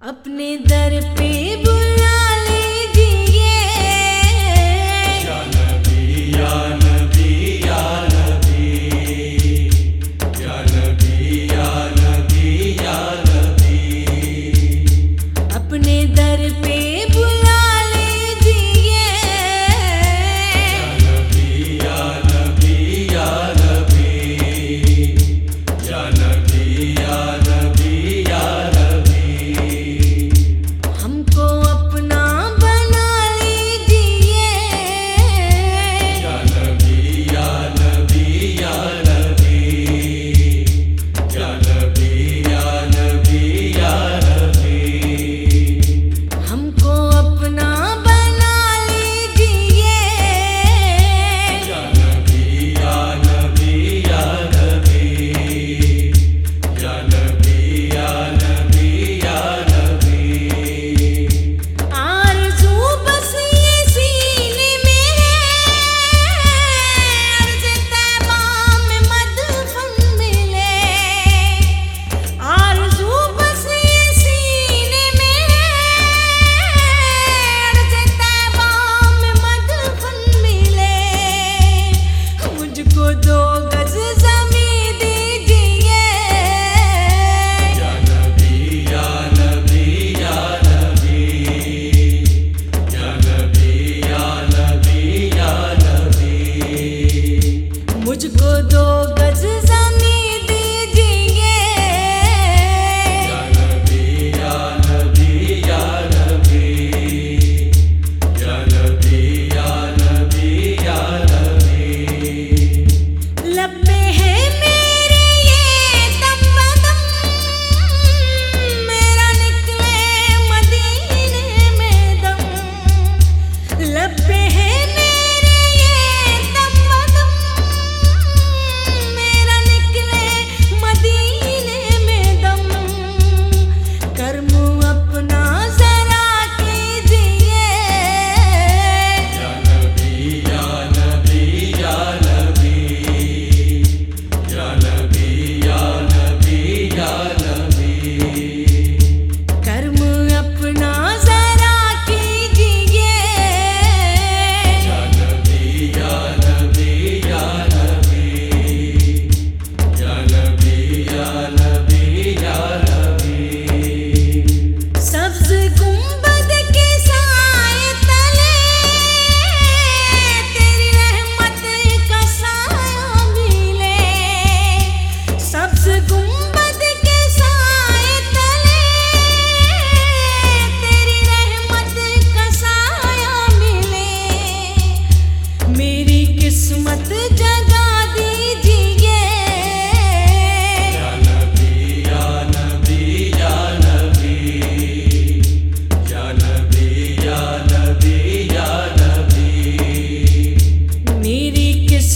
اپنے در پہ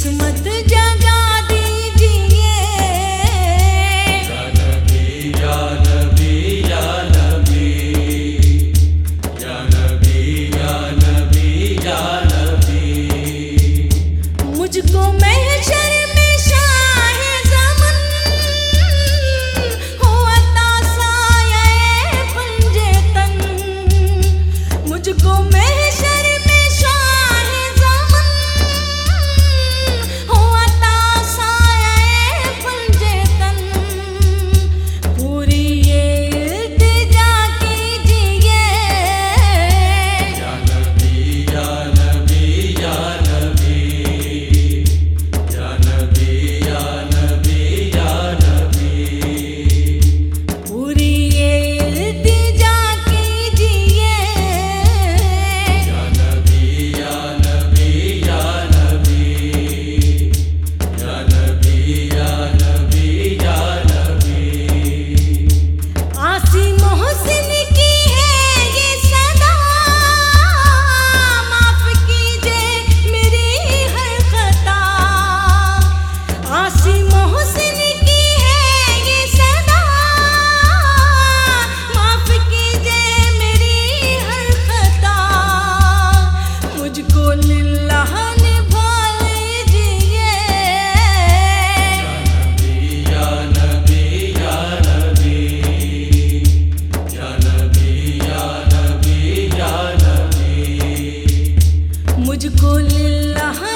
قسمت جائے مجھ کو للہ